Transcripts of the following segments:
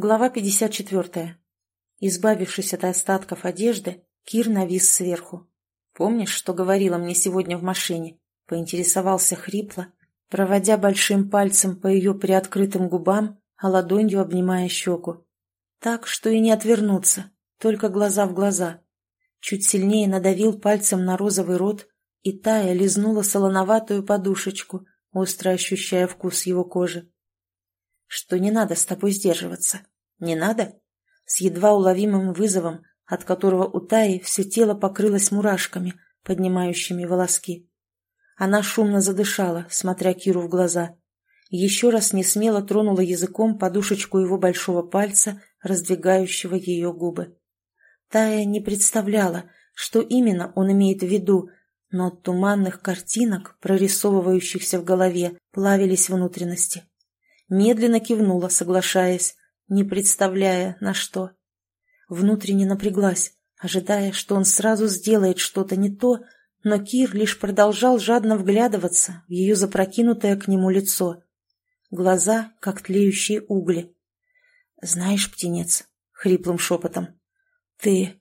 Глава 54. Избавившись от остатков одежды, Кир навис сверху. «Помнишь, что говорила мне сегодня в машине?» Поинтересовался хрипло, проводя большим пальцем по ее приоткрытым губам, а ладонью обнимая щеку. Так, что и не отвернуться, только глаза в глаза. Чуть сильнее надавил пальцем на розовый рот, и Тая лизнула солоноватую подушечку, остро ощущая вкус его кожи что не надо с тобой сдерживаться. Не надо? С едва уловимым вызовом, от которого у Таи все тело покрылось мурашками, поднимающими волоски. Она шумно задышала, смотря Киру в глаза. Еще раз не смело тронула языком подушечку его большого пальца, раздвигающего ее губы. Тая не представляла, что именно он имеет в виду, но от туманных картинок, прорисовывающихся в голове, плавились внутренности медленно кивнула, соглашаясь, не представляя, на что. Внутренне напряглась, ожидая, что он сразу сделает что-то не то, но Кир лишь продолжал жадно вглядываться в ее запрокинутое к нему лицо. Глаза, как тлеющие угли. «Знаешь, птенец», — хриплым шепотом, — «ты...»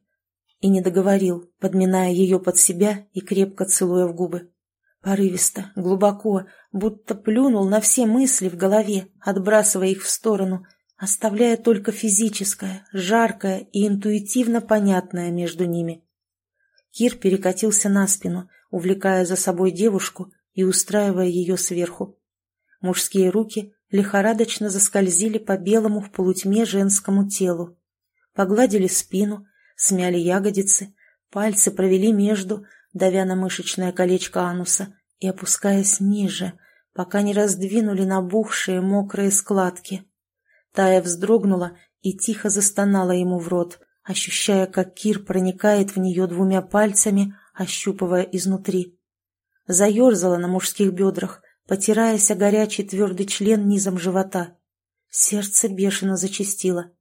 И не договорил, подминая ее под себя и крепко целуя в губы. Порывисто, глубоко, будто плюнул на все мысли в голове, отбрасывая их в сторону, оставляя только физическое, жаркое и интуитивно понятное между ними. Кир перекатился на спину, увлекая за собой девушку и устраивая ее сверху. Мужские руки лихорадочно заскользили по белому в полутьме женскому телу. Погладили спину, смяли ягодицы, пальцы провели между, давя на мышечное колечко ануса, и опускаясь ниже, пока не раздвинули набухшие мокрые складки. Тая вздрогнула и тихо застонала ему в рот, ощущая, как Кир проникает в нее двумя пальцами, ощупывая изнутри. Заерзала на мужских бедрах, потираясь о горячий твердый член низом живота. Сердце бешено зачастило.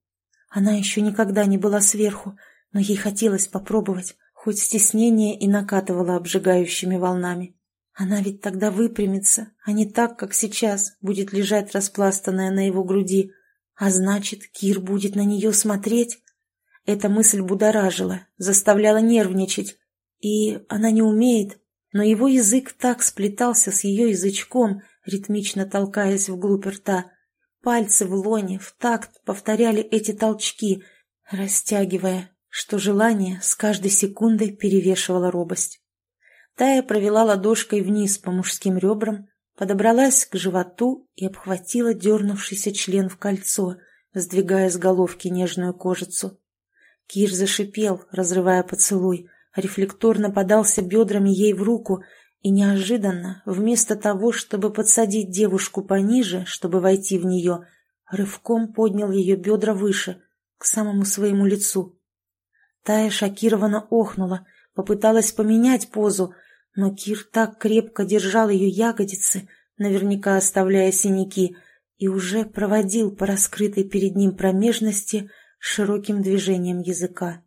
Она еще никогда не была сверху, но ей хотелось попробовать, хоть стеснение и накатывало обжигающими волнами. Она ведь тогда выпрямится, а не так, как сейчас, будет лежать распластанная на его груди. А значит, Кир будет на нее смотреть? Эта мысль будоражила, заставляла нервничать. И она не умеет, но его язык так сплетался с ее язычком, ритмично толкаясь вглубь рта. Пальцы в лоне в такт повторяли эти толчки, растягивая, что желание с каждой секундой перевешивало робость. Тая провела ладошкой вниз по мужским ребрам, подобралась к животу и обхватила дернувшийся член в кольцо, сдвигая с головки нежную кожицу. Кир зашипел, разрывая поцелуй, рефлекторно подался бедрами ей в руку и неожиданно, вместо того, чтобы подсадить девушку пониже, чтобы войти в нее, рывком поднял ее бедра выше, к самому своему лицу. Тая шокированно охнула, попыталась поменять позу, но Кир так крепко держал ее ягодицы, наверняка оставляя синяки, и уже проводил по раскрытой перед ним промежности широким движением языка.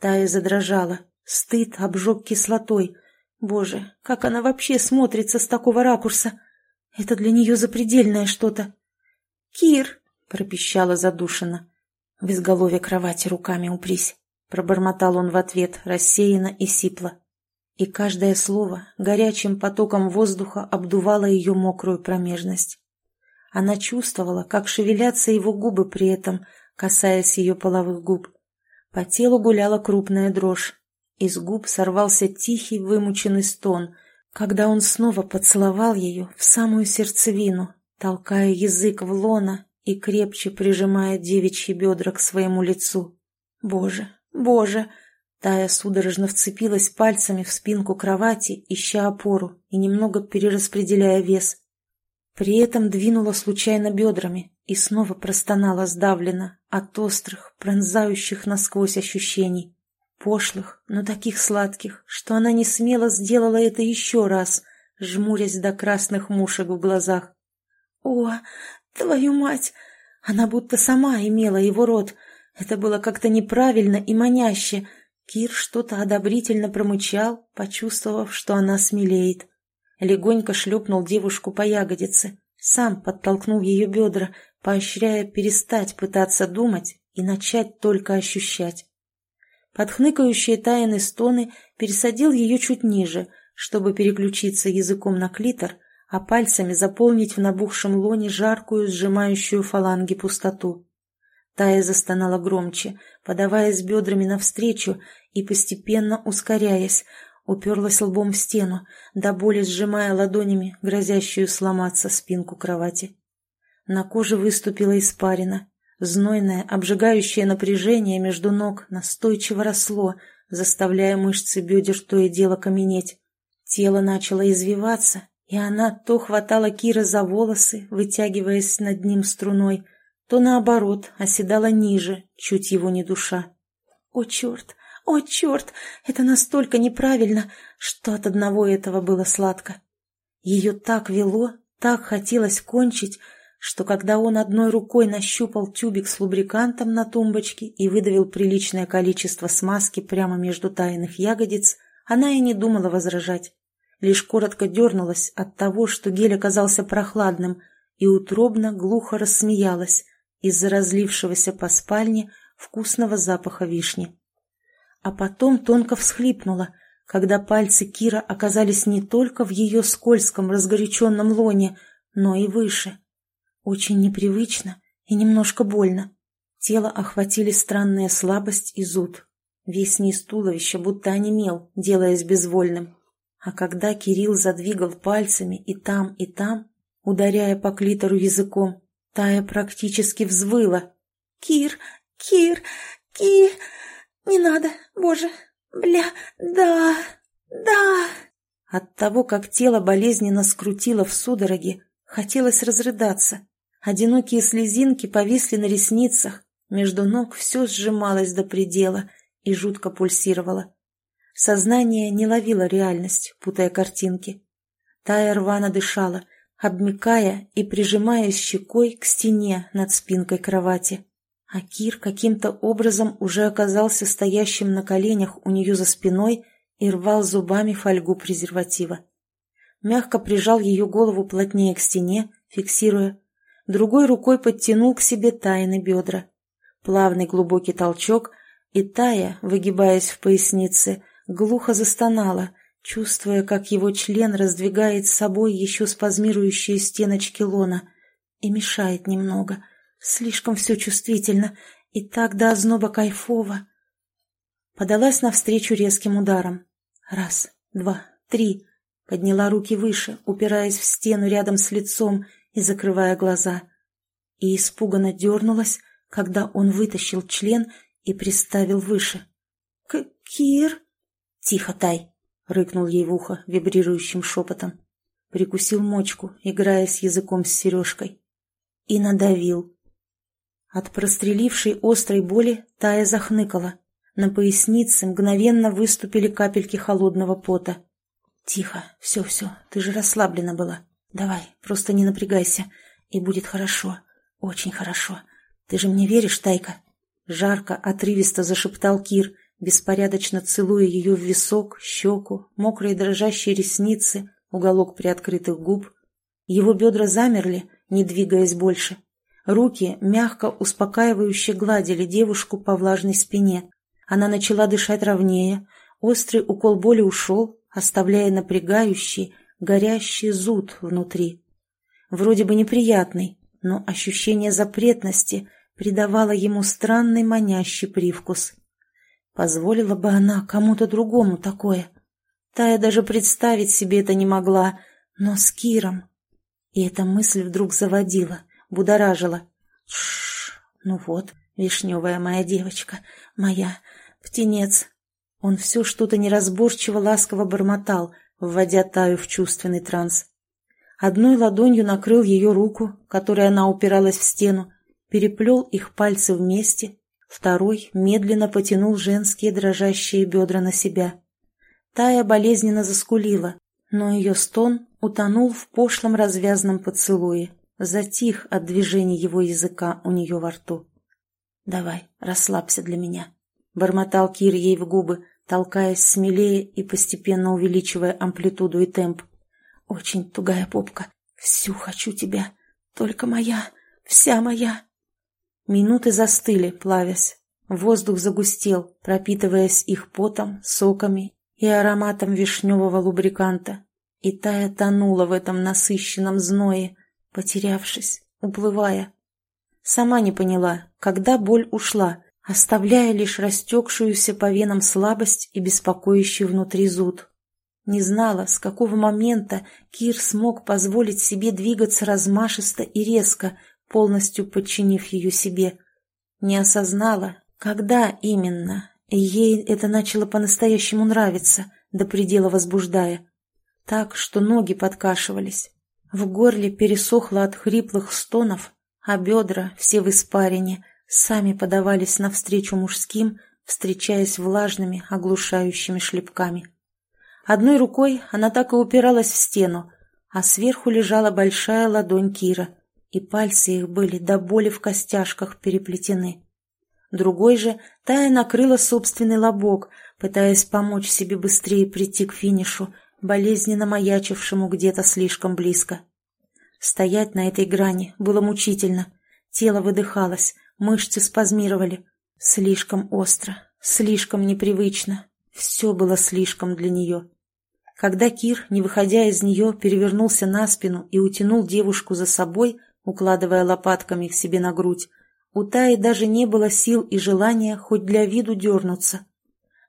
Тая задрожала, стыд обжег кислотой. Боже, как она вообще смотрится с такого ракурса! Это для нее запредельное что-то. «Кир!» — пропищала задушенно. В изголовье кровати руками упрись. Пробормотал он в ответ, рассеянно и сипло и каждое слово горячим потоком воздуха обдувало ее мокрую промежность. Она чувствовала, как шевелятся его губы при этом, касаясь ее половых губ. По телу гуляла крупная дрожь. Из губ сорвался тихий вымученный стон, когда он снова поцеловал ее в самую сердцевину, толкая язык в лона и крепче прижимая девичьи бедра к своему лицу. «Боже, боже!» Тая судорожно вцепилась пальцами в спинку кровати, ища опору и немного перераспределяя вес. При этом двинула случайно бедрами и снова простонала сдавленно от острых, пронзающих насквозь ощущений. Пошлых, но таких сладких, что она не смело сделала это еще раз, жмурясь до красных мушек в глазах. «О, твою мать!» Она будто сама имела его рот. Это было как-то неправильно и маняще — Кир что-то одобрительно промычал, почувствовав, что она смелеет. Легонько шлепнул девушку по ягодице, сам подтолкнул ее бедра, поощряя перестать пытаться думать и начать только ощущать. Под хныкающие тайны стоны пересадил ее чуть ниже, чтобы переключиться языком на клитор, а пальцами заполнить в набухшем лоне жаркую, сжимающую фаланги пустоту. Тая застонала громче, подаваясь бедрами навстречу и постепенно ускоряясь, уперлась лбом в стену, до боли сжимая ладонями грозящую сломаться спинку кровати. На коже выступила испарина. Знойное, обжигающее напряжение между ног настойчиво росло, заставляя мышцы бедер то и дело каменеть. Тело начало извиваться, и она то хватала Кира за волосы, вытягиваясь над ним струной, то наоборот оседала ниже, чуть его не душа. «О, черт! О, черт! Это настолько неправильно, что от одного этого было сладко. Ее так вело, так хотелось кончить, что когда он одной рукой нащупал тюбик с лубрикантом на тумбочке и выдавил приличное количество смазки прямо между тайных ягодиц, она и не думала возражать. Лишь коротко дернулась от того, что гель оказался прохладным, и утробно глухо рассмеялась из-за разлившегося по спальне вкусного запаха вишни. А потом тонко всхлипнула, когда пальцы Кира оказались не только в ее скользком разгоряченном лоне, но и выше — очень непривычно и немножко больно. Тело охватили странная слабость и зуд. Весь низ туловища будто онемел, делаясь безвольным. А когда Кирилл задвигал пальцами и там, и там, ударяя по клитору языком, Тая практически взвыла. «Кир! Кир! Кир! Не надо! Боже! Бля! Да! Да!» От того, как тело болезненно скрутило в судороге, хотелось разрыдаться, Одинокие слезинки повисли на ресницах, между ног все сжималось до предела и жутко пульсировало. Сознание не ловило реальность, путая картинки. Тая рвано дышала, обмикая и прижимаясь щекой к стене над спинкой кровати. А Кир каким-то образом уже оказался стоящим на коленях у нее за спиной и рвал зубами фольгу презерватива. Мягко прижал ее голову плотнее к стене, фиксируя, другой рукой подтянул к себе Тайны бедра. Плавный глубокий толчок, и Тая, выгибаясь в пояснице, глухо застонала, чувствуя, как его член раздвигает с собой еще спазмирующие стеночки лона и мешает немного. Слишком все чувствительно, и так до озноба кайфово. Подалась навстречу резким ударом. Раз, два, три. Подняла руки выше, упираясь в стену рядом с лицом, и закрывая глаза. И испуганно дернулась, когда он вытащил член и приставил выше. «Кир?» «Тихо, Тай!» — рыкнул ей в ухо вибрирующим шепотом. Прикусил мочку, играя с языком с сережкой. И надавил. От прострелившей острой боли Тая захныкала. На пояснице мгновенно выступили капельки холодного пота. «Тихо, все-все, ты же расслаблена была. Давай, просто не напрягайся, и будет хорошо, очень хорошо. Ты же мне веришь, Тайка?» Жарко, отрывисто зашептал Кир, беспорядочно целуя ее в висок, щеку, мокрые дрожащие ресницы, уголок приоткрытых губ. Его бедра замерли, не двигаясь больше. Руки мягко, успокаивающе гладили девушку по влажной спине. Она начала дышать ровнее, острый укол боли ушел, оставляя напрягающий, горящий зуд внутри. Вроде бы неприятный, но ощущение запретности придавало ему странный манящий привкус. Позволила бы она кому-то другому такое. Тая даже представить себе это не могла, но с Киром. И эта мысль вдруг заводила, будоражила. Шш, ну вот, вишневая моя девочка, моя, птенец. Он все что-то неразборчиво ласково бормотал — вводя Таю в чувственный транс. Одной ладонью накрыл ее руку, которой она упиралась в стену, переплел их пальцы вместе, второй медленно потянул женские дрожащие бедра на себя. Тая болезненно заскулила, но ее стон утонул в пошлом развязном поцелуе, затих от движения его языка у нее во рту. «Давай, расслабься для меня», — бормотал Кир ей в губы, толкаясь смелее и постепенно увеличивая амплитуду и темп. «Очень тугая попка. Всю хочу тебя. Только моя. вся моя!» Минуты застыли, плавясь. Воздух загустел, пропитываясь их потом, соками и ароматом вишневого лубриканта. И Тая тонула в этом насыщенном зное, потерявшись, уплывая. Сама не поняла, когда боль ушла, оставляя лишь растекшуюся по венам слабость и беспокоящий внутри зуд. Не знала, с какого момента Кир смог позволить себе двигаться размашисто и резко, полностью подчинив ее себе. Не осознала, когда именно, ей это начало по-настоящему нравиться, до предела возбуждая. Так, что ноги подкашивались. В горле пересохло от хриплых стонов, а бедра, все в испарине, сами подавались навстречу мужским, встречаясь влажными, оглушающими шлепками. Одной рукой она так и упиралась в стену, а сверху лежала большая ладонь Кира, и пальцы их были до боли в костяшках переплетены. Другой же Тая накрыла собственный лобок, пытаясь помочь себе быстрее прийти к финишу, болезненно маячившему где-то слишком близко. Стоять на этой грани было мучительно. Тело выдыхалось, мышцы спазмировали. Слишком остро, слишком непривычно. Все было слишком для нее. Когда Кир, не выходя из нее, перевернулся на спину и утянул девушку за собой, укладывая лопатками к себе на грудь, у Таи даже не было сил и желания хоть для виду дернуться.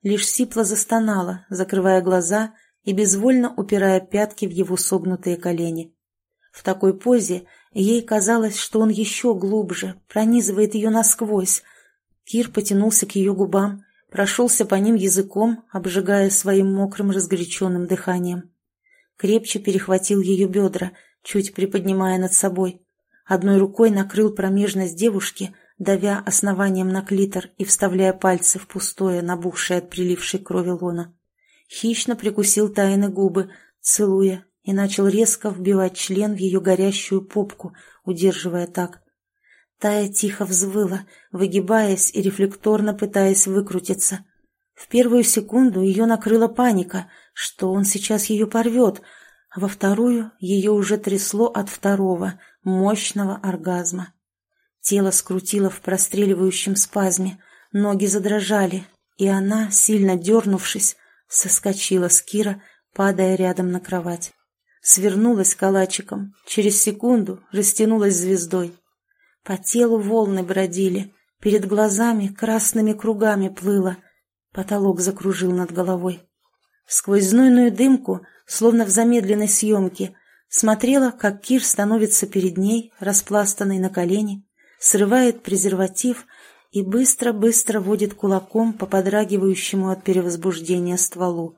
Лишь сипло застонала, закрывая глаза и безвольно упирая пятки в его согнутые колени. В такой позе ей казалось, что он еще глубже, пронизывает ее насквозь. Кир потянулся к ее губам, прошелся по ним языком, обжигая своим мокрым разгоряченным дыханием. Крепче перехватил ее бедра, чуть приподнимая над собой. Одной рукой накрыл промежность девушки, давя основанием на клитор и вставляя пальцы в пустое, набухшее от прилившей крови лона. Хищно прикусил тайны губы, целуя, и начал резко вбивать член в ее горящую попку, удерживая так. Тая тихо взвыла, выгибаясь и рефлекторно пытаясь выкрутиться. В первую секунду ее накрыла паника, что он сейчас ее порвет, а во вторую ее уже трясло от второго, мощного оргазма. Тело скрутило в простреливающем спазме, ноги задрожали, и она, сильно дернувшись, соскочила с Кира, падая рядом на кровать. Свернулась калачиком, через секунду растянулась звездой. По телу волны бродили, перед глазами красными кругами плыло, потолок закружил над головой. Сквозь знойную дымку, словно в замедленной съемке, смотрела, как Кир становится перед ней, распластанный на колени, срывает презерватив и быстро-быстро водит кулаком по подрагивающему от перевозбуждения стволу.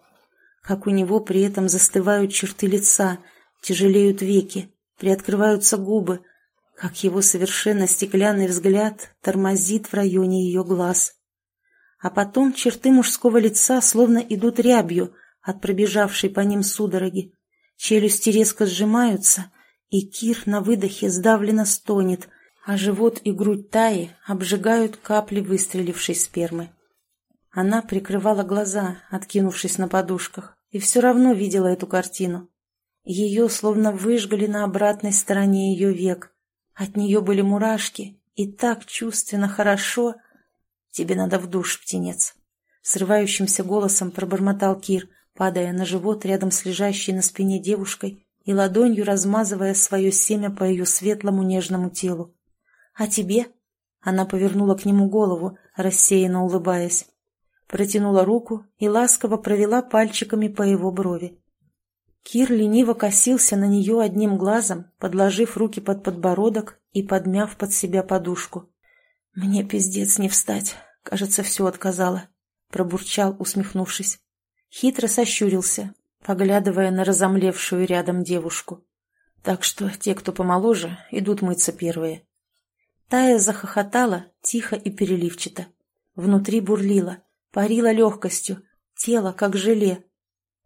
Как у него при этом застывают черты лица, тяжелеют веки, приоткрываются губы, как его совершенно стеклянный взгляд тормозит в районе ее глаз. А потом черты мужского лица словно идут рябью от пробежавшей по ним судороги. Челюсти резко сжимаются, и Кир на выдохе сдавленно стонет, а живот и грудь Таи обжигают капли выстрелившей спермы. Она прикрывала глаза, откинувшись на подушках, и все равно видела эту картину. Ее словно выжгли на обратной стороне ее век, от нее были мурашки, и так чувственно хорошо. Тебе надо в душ, птенец. Срывающимся голосом пробормотал Кир, падая на живот рядом с лежащей на спине девушкой и ладонью размазывая свое семя по ее светлому нежному телу. «А тебе?» Она повернула к нему голову, рассеянно улыбаясь. Протянула руку и ласково провела пальчиками по его брови. Кир лениво косился на нее одним глазом, подложив руки под подбородок и подмяв под себя подушку. «Мне пиздец не встать. Кажется, все отказала», — пробурчал, усмехнувшись. Хитро сощурился, поглядывая на разомлевшую рядом девушку. Так что те, кто помоложе, идут мыться первые. Тая захохотала, тихо и переливчато. Внутри бурлила, парила легкостью, тело как желе,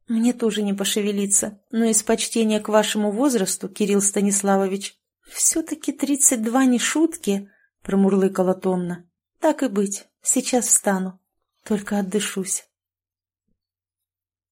«Мне тоже не пошевелиться, но из почтения к вашему возрасту, Кирилл Станиславович, все-таки тридцать два не шутки», — промурлыкала томно. «Так и быть, сейчас встану, только отдышусь».